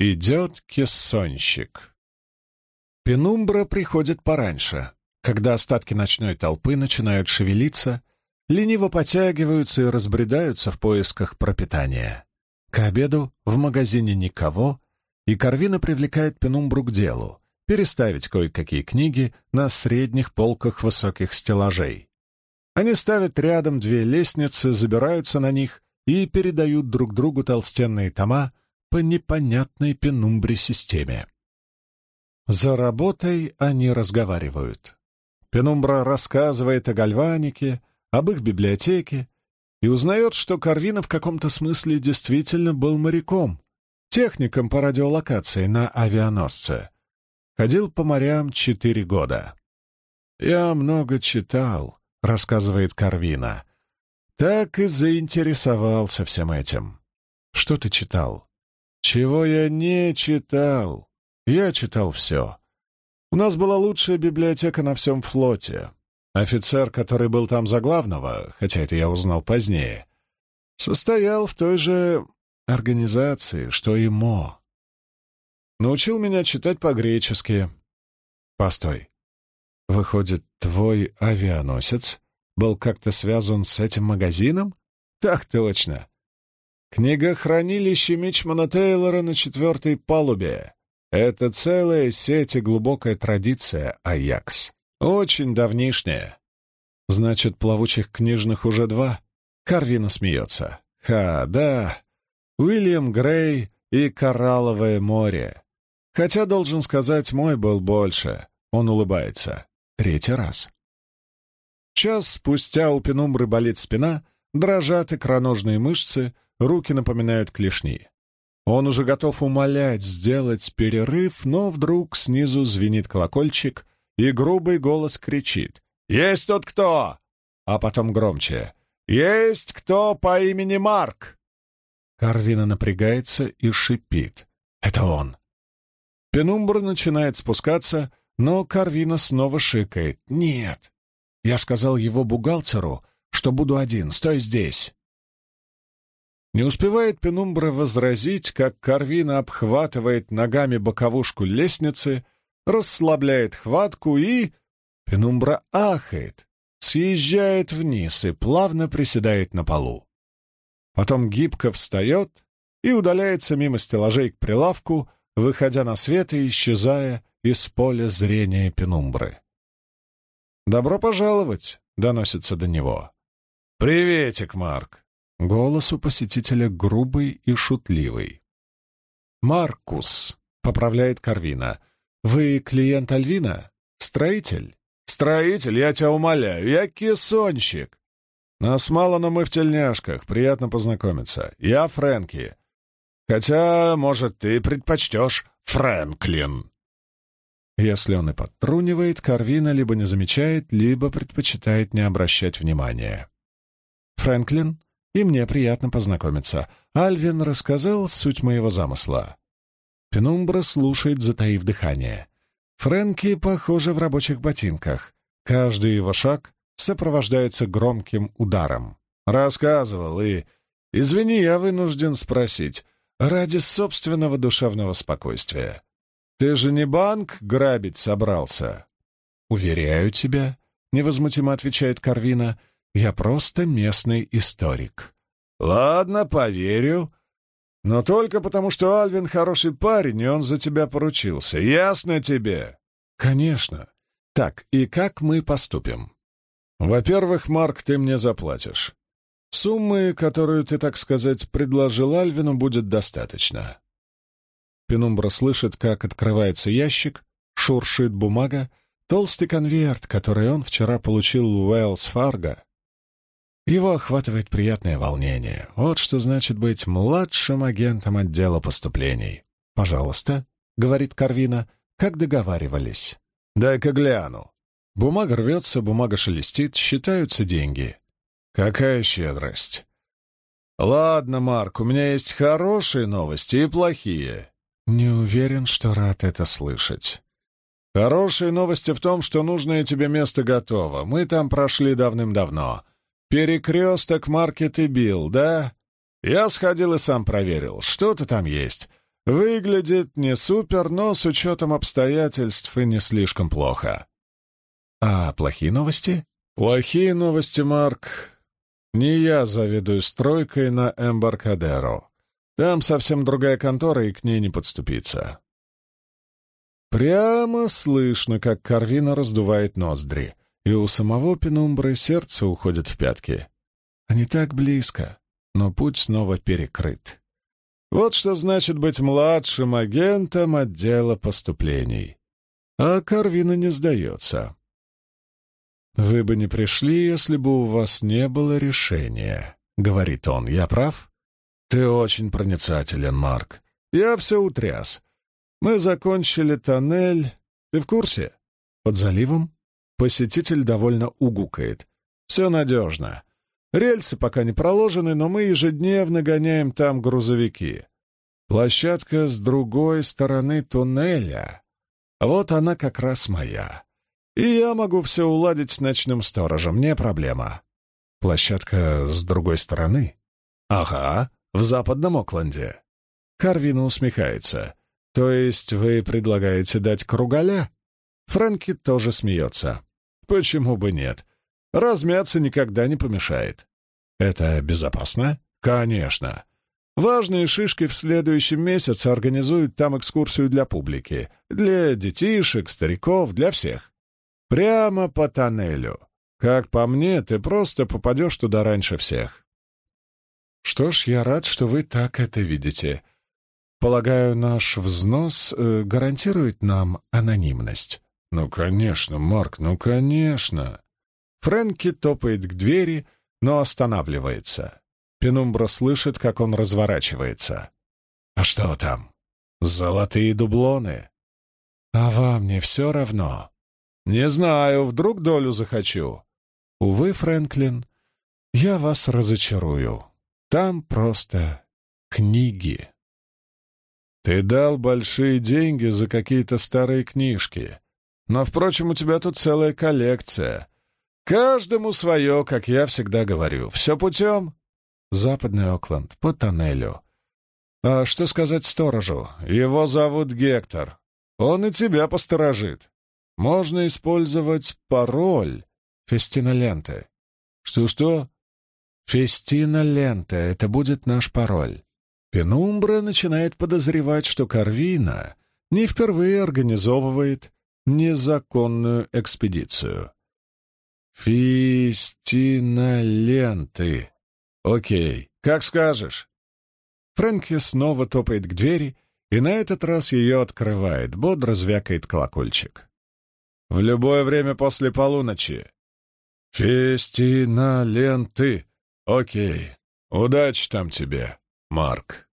Идет кессонщик. Пенумбра приходит пораньше, когда остатки ночной толпы начинают шевелиться, лениво потягиваются и разбредаются в поисках пропитания. К обеду в магазине никого, и Карвина привлекает Пенумбру к делу — переставить кое-какие книги на средних полках высоких стеллажей. Они ставят рядом две лестницы, забираются на них и передают друг другу толстенные тома, по непонятной пенумбре-системе. За работой они разговаривают. Пенумбра рассказывает о гальванике, об их библиотеке и узнает, что Карвина в каком-то смысле действительно был моряком, техником по радиолокации на авианосце. Ходил по морям четыре года. «Я много читал», — рассказывает Карвина. «Так и заинтересовался всем этим». «Что ты читал?» Чего я не читал? Я читал все. У нас была лучшая библиотека на всем флоте. Офицер, который был там за главного, хотя это я узнал позднее, состоял в той же организации, что и Мо. Научил меня читать по-гречески. Постой. Выходит, твой авианосец был как-то связан с этим магазином? Так точно. Книгохранилище Мичмана Тейлора на четвертой палубе. Это целая сеть и глубокая традиция Аякс. Очень давнишняя. Значит, плавучих книжных уже два? Карвина смеется. Ха, да. Уильям Грей и Коралловое море. Хотя, должен сказать, мой был больше. Он улыбается. Третий раз. Час спустя у пенумбры болит спина, дрожат икроножные мышцы — руки напоминают клешни. Он уже готов умолять сделать перерыв, но вдруг снизу звенит колокольчик, и грубый голос кричит «Есть тот кто!» А потом громче «Есть кто по имени Марк!» Карвина напрягается и шипит. «Это он!» Пенумбра начинает спускаться, но Карвина снова шикает. «Нет!» Я сказал его бухгалтеру, что буду один, стой здесь. Не успевает Пенумбра возразить, как Карвина обхватывает ногами боковушку лестницы, расслабляет хватку и... Пенумбра ахает, съезжает вниз и плавно приседает на полу. Потом гибко встает и удаляется мимо стеллажей к прилавку, выходя на свет и исчезая из поля зрения Пенумбры. «Добро пожаловать!» — доносится до него. «Приветик, Марк!» Голос у посетителя грубый и шутливый. «Маркус», — поправляет Карвина, — «вы клиент Альвина? Строитель?» «Строитель, я тебя умоляю, я кессонщик!» «Нас мало, но мы в тельняшках, приятно познакомиться. Я Фрэнки. Хотя, может, ты предпочтешь Фрэнклин?» Если он и подтрунивает, Карвина либо не замечает, либо предпочитает не обращать внимания. «Фрэнклин?» И мне приятно познакомиться. Альвин рассказал суть моего замысла. Пенумбра слушает, затаив дыхание. Фрэнки, похоже, в рабочих ботинках. Каждый его шаг сопровождается громким ударом. Рассказывал и... Извини, я вынужден спросить. Ради собственного душевного спокойствия. Ты же не банк грабить собрался? Уверяю тебя, — невозмутимо отвечает Карвина, — я просто местный историк. Ладно, поверю. Но только потому, что Альвин хороший парень, и он за тебя поручился. Ясно тебе? Конечно. Так, и как мы поступим? Во-первых, Марк, ты мне заплатишь. Суммы, которую ты, так сказать, предложил Альвину, будет достаточно. Пенумбра слышит, как открывается ящик, шуршит бумага, толстый конверт, который он вчера получил в Уэллс Фарго, его охватывает приятное волнение. Вот что значит быть младшим агентом отдела поступлений. «Пожалуйста», — говорит Карвина, — «как договаривались». «Дай-ка гляну». Бумага рвется, бумага шелестит, считаются деньги. Какая щедрость. Ладно, Марк, у меня есть хорошие новости и плохие. Не уверен, что рад это слышать. Хорошие новости в том, что нужное тебе место готово. Мы там прошли давным-давно. «Перекресток Маркет и Билл, да? Я сходил и сам проверил. Что-то там есть. Выглядит не супер, но с учетом обстоятельств и не слишком плохо. А плохие новости? Плохие новости, Марк. Не я заведую стройкой на Эмбаркадеро. Там совсем другая контора, и к ней не подступиться. Прямо слышно, как Карвина раздувает ноздри, и у самого Пенумбры сердце уходит в пятки. Они так близко, но путь снова перекрыт. Вот что значит быть младшим агентом отдела поступлений. А Карвина не сдается. «Вы бы не пришли, если бы у вас не было решения», — говорит он. «Я прав?» «Ты очень проницателен, Марк. Я все утряс. Мы закончили тоннель. Ты в курсе? Под заливом?» Посетитель довольно угукает. «Все надежно. Рельсы пока не проложены, но мы ежедневно гоняем там грузовики. Площадка с другой стороны туннеля. Вот она как раз моя. И я могу все уладить с ночным сторожем, не проблема. Площадка с другой стороны? Ага, в западном Окленде. Карвина усмехается. То есть вы предлагаете дать кругаля? Фрэнки тоже смеется. Почему бы нет? Размяться никогда не помешает. Это безопасно? Конечно. Важные шишки в следующем месяце организуют там экскурсию для публики. Для детишек, стариков, для всех. Прямо по тоннелю. Как по мне, ты просто попадешь туда раньше всех. Что ж, я рад, что вы так это видите. Полагаю, наш взнос э, гарантирует нам анонимность. Ну, конечно, Марк, ну, конечно. Фрэнки топает к двери, но останавливается. Пенумбра слышит, как он разворачивается. «А что там? Золотые дублоны?» «А вам не все равно?» «Не знаю, вдруг долю захочу». «Увы, Фрэнклин, я вас разочарую. Там просто книги». «Ты дал большие деньги за какие-то старые книжки. Но, впрочем, у тебя тут целая коллекция. Каждому свое, как я всегда говорю. Все путем. Западный Окленд, по тоннелю. А что сказать сторожу? Его зовут Гектор. Он и тебя посторожит. Можно использовать пароль Фестина ленты. Что-что? Фестина лента — это будет наш пароль. Пенумбра начинает подозревать, что Карвина не впервые организовывает незаконную экспедицию. «Фистиноленты. Окей, как скажешь». Фрэнки снова топает к двери, и на этот раз ее открывает, бодро звякает колокольчик. «В любое время после полуночи». «Фестиноленты. Окей. Удачи там тебе, Марк».